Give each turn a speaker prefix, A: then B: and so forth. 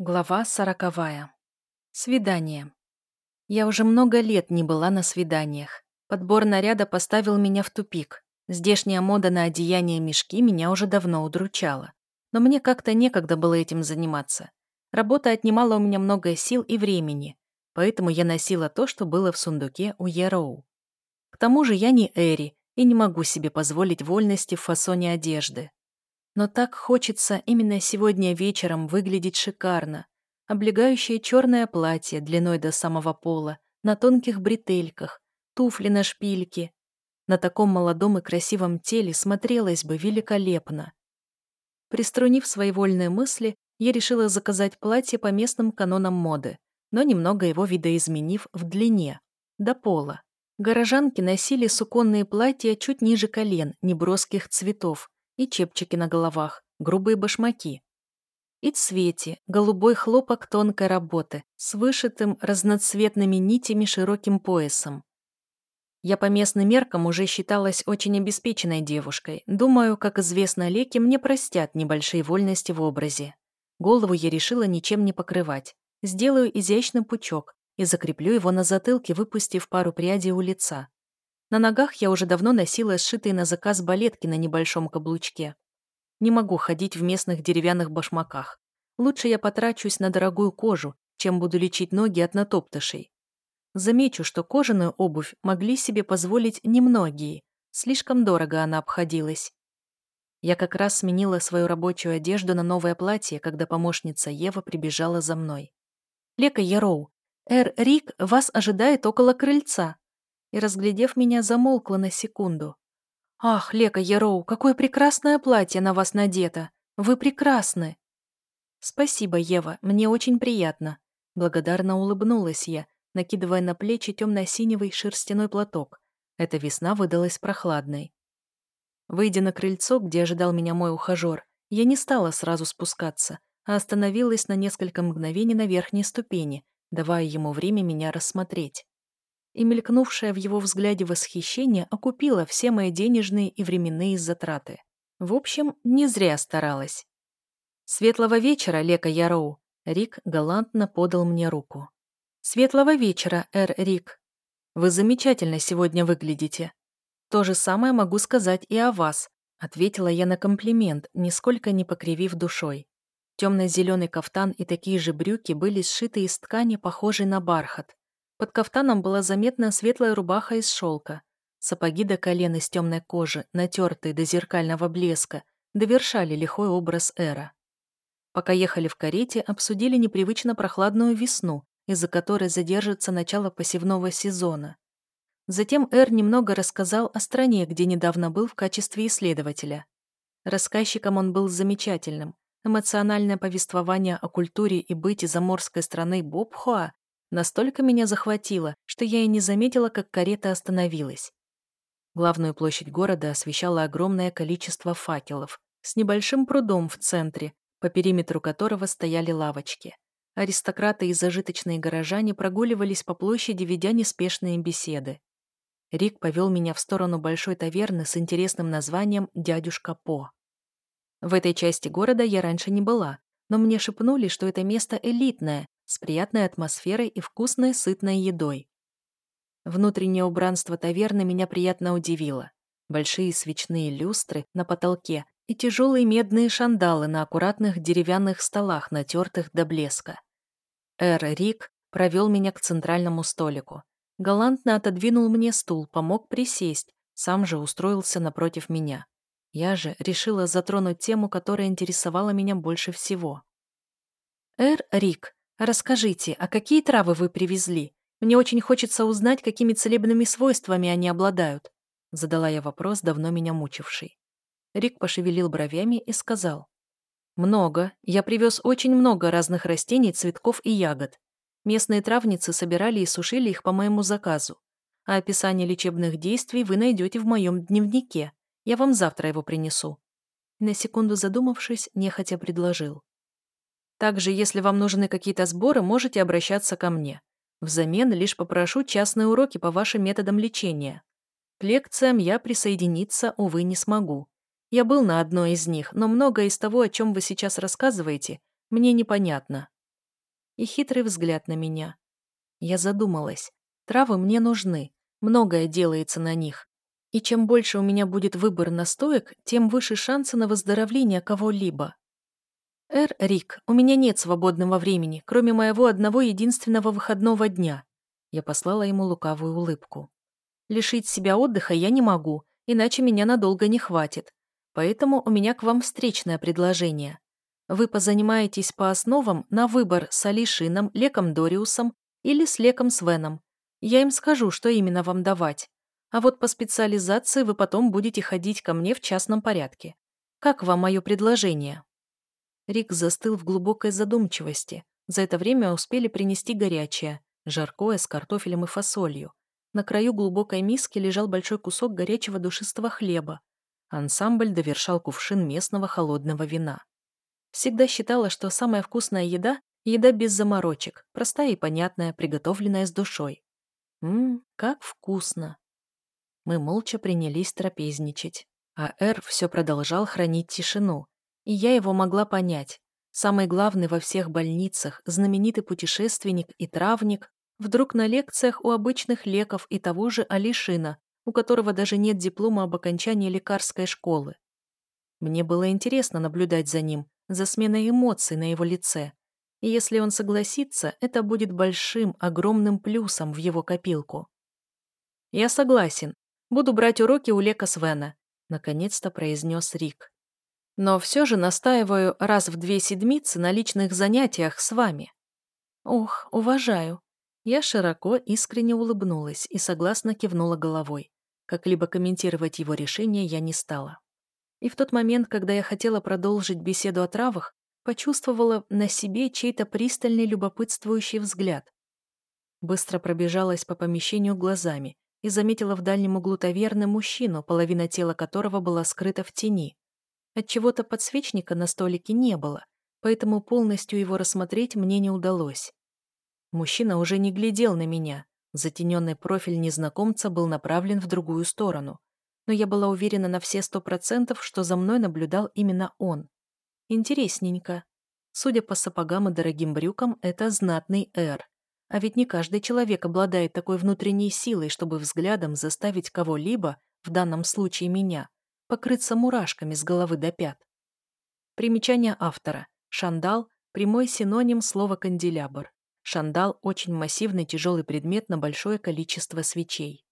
A: Глава сороковая. Свидание. Я уже много лет не была на свиданиях. Подбор наряда поставил меня в тупик. Здешняя мода на одеяние мешки меня уже давно удручала. Но мне как-то некогда было этим заниматься. Работа отнимала у меня много сил и времени, поэтому я носила то, что было в сундуке у Яроу. К тому же я не Эри и не могу себе позволить вольности в фасоне одежды. Но так хочется именно сегодня вечером выглядеть шикарно. Облегающее черное платье длиной до самого пола, на тонких бретельках, туфли на шпильке. На таком молодом и красивом теле смотрелось бы великолепно. Приструнив свои вольные мысли, я решила заказать платье по местным канонам моды, но немного его видоизменив в длине, до пола. Горожанки носили суконные платья чуть ниже колен, неброских цветов, и чепчики на головах, грубые башмаки. И цвете, голубой хлопок тонкой работы с вышитым разноцветными нитями широким поясом. Я по местным меркам уже считалась очень обеспеченной девушкой. Думаю, как известно Леке, мне простят небольшие вольности в образе. Голову я решила ничем не покрывать. Сделаю изящный пучок и закреплю его на затылке, выпустив пару прядей у лица. На ногах я уже давно носила сшитые на заказ балетки на небольшом каблучке. Не могу ходить в местных деревянных башмаках. Лучше я потрачусь на дорогую кожу, чем буду лечить ноги от натоптышей. Замечу, что кожаную обувь могли себе позволить немногие. Слишком дорого она обходилась. Я как раз сменила свою рабочую одежду на новое платье, когда помощница Ева прибежала за мной. «Лека Яроу, Эр Рик вас ожидает около крыльца», и, разглядев меня, замолкла на секунду. «Ах, Лека Яроу, какое прекрасное платье на вас надето! Вы прекрасны!» «Спасибо, Ева, мне очень приятно», — благодарно улыбнулась я, накидывая на плечи темно-синевый шерстяной платок. Эта весна выдалась прохладной. Выйдя на крыльцо, где ожидал меня мой ухажер, я не стала сразу спускаться, а остановилась на несколько мгновений на верхней ступени, давая ему время меня рассмотреть и мелькнувшее в его взгляде восхищение окупило все мои денежные и временные затраты. В общем, не зря старалась. «Светлого вечера, Лека Яроу!» Рик галантно подал мне руку. «Светлого вечера, Эр Рик! Вы замечательно сегодня выглядите. То же самое могу сказать и о вас», ответила я на комплимент, нисколько не покривив душой. Темно-зеленый кафтан и такие же брюки были сшиты из ткани, похожей на бархат. Под кафтаном была заметна светлая рубаха из шелка. Сапоги до колен из темной кожи, натертые до зеркального блеска, довершали лихой образ Эра. Пока ехали в карете, обсудили непривычно прохладную весну, из-за которой задержится начало посевного сезона. Затем Эр немного рассказал о стране, где недавно был в качестве исследователя. Рассказчиком он был замечательным. Эмоциональное повествование о культуре и быте заморской страны Бобхуа Настолько меня захватило, что я и не заметила, как карета остановилась. Главную площадь города освещало огромное количество факелов с небольшим прудом в центре, по периметру которого стояли лавочки. Аристократы и зажиточные горожане прогуливались по площади, ведя неспешные беседы. Рик повел меня в сторону большой таверны с интересным названием «Дядюшка По». В этой части города я раньше не была, но мне шепнули, что это место элитное, с приятной атмосферой и вкусной сытной едой. Внутреннее убранство таверны меня приятно удивило. Большие свечные люстры на потолке и тяжелые медные шандалы на аккуратных деревянных столах, натертых до блеска. Эр Рик провел меня к центральному столику. Галантно отодвинул мне стул, помог присесть, сам же устроился напротив меня. Я же решила затронуть тему, которая интересовала меня больше всего. «Эр Рик, «Расскажите, а какие травы вы привезли? Мне очень хочется узнать, какими целебными свойствами они обладают», задала я вопрос, давно меня мучивший. Рик пошевелил бровями и сказал. «Много. Я привез очень много разных растений, цветков и ягод. Местные травницы собирали и сушили их по моему заказу. А описание лечебных действий вы найдете в моем дневнике. Я вам завтра его принесу». На секунду задумавшись, нехотя предложил. Также, если вам нужны какие-то сборы, можете обращаться ко мне. Взамен лишь попрошу частные уроки по вашим методам лечения. К лекциям я присоединиться, увы, не смогу. Я был на одной из них, но многое из того, о чем вы сейчас рассказываете, мне непонятно. и хитрый взгляд на меня. Я задумалась. Травы мне нужны, многое делается на них. И чем больше у меня будет выбор настоек, тем выше шансы на выздоровление кого-либо. «Эр, Рик, у меня нет свободного времени, кроме моего одного единственного выходного дня». Я послала ему лукавую улыбку. «Лишить себя отдыха я не могу, иначе меня надолго не хватит. Поэтому у меня к вам встречное предложение. Вы позанимаетесь по основам на выбор с Алишином, Леком Дориусом или с Леком Свеном. Я им скажу, что именно вам давать. А вот по специализации вы потом будете ходить ко мне в частном порядке. Как вам мое предложение?» Рик застыл в глубокой задумчивости. За это время успели принести горячее, жаркое с картофелем и фасолью. На краю глубокой миски лежал большой кусок горячего душистого хлеба. Ансамбль довершал кувшин местного холодного вина. Всегда считала, что самая вкусная еда – еда без заморочек, простая и понятная, приготовленная с душой. Ммм, как вкусно! Мы молча принялись трапезничать, а Эр все продолжал хранить тишину, и я его могла понять. Самый главный во всех больницах, знаменитый путешественник и травник, вдруг на лекциях у обычных леков и того же Алишина, у которого даже нет диплома об окончании лекарской школы. Мне было интересно наблюдать за ним, за сменой эмоций на его лице. И если он согласится, это будет большим, огромным плюсом в его копилку. «Я согласен. Буду брать уроки у Лека Свена», — наконец-то произнес Рик. Но все же настаиваю раз в две седмицы на личных занятиях с вами. Ох, уважаю. Я широко искренне улыбнулась и согласно кивнула головой. Как-либо комментировать его решение я не стала. И в тот момент, когда я хотела продолжить беседу о травах, почувствовала на себе чей-то пристальный любопытствующий взгляд. Быстро пробежалась по помещению глазами и заметила в дальнем углу таверны мужчину, половина тела которого была скрыта в тени. Отчего-то подсвечника на столике не было, поэтому полностью его рассмотреть мне не удалось. Мужчина уже не глядел на меня. Затененный профиль незнакомца был направлен в другую сторону. Но я была уверена на все сто процентов, что за мной наблюдал именно он. Интересненько. Судя по сапогам и дорогим брюкам, это знатный эр. А ведь не каждый человек обладает такой внутренней силой, чтобы взглядом заставить кого-либо, в данном случае меня, покрыться мурашками с головы до пят. Примечание автора. Шандал – прямой синоним слова канделябр. Шандал – очень массивный тяжелый предмет на большое количество свечей.